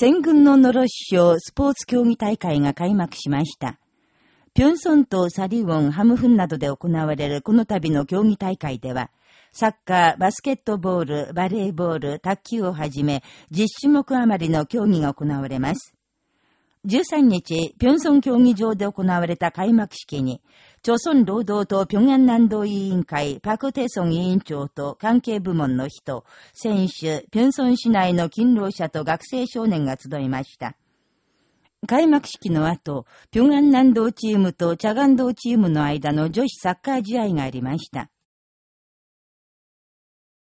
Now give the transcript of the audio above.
戦軍ののろし賞スポーツ競技大会が開幕しました。ピョンソンとサリウォン、ハムフンなどで行われるこの度の競技大会では、サッカー、バスケットボール、バレーボール、卓球をはじめ、10種目余りの競技が行われます。13日、ピョンソン競技場で行われた開幕式に、朝鮮労働党平安南道委員会パクテソン委員長と関係部門の人、選手、ピョンソン市内の勤労者と学生少年が集いました。開幕式の後、平安南道チームとチャガン道チームの間の女子サッカー試合がありました。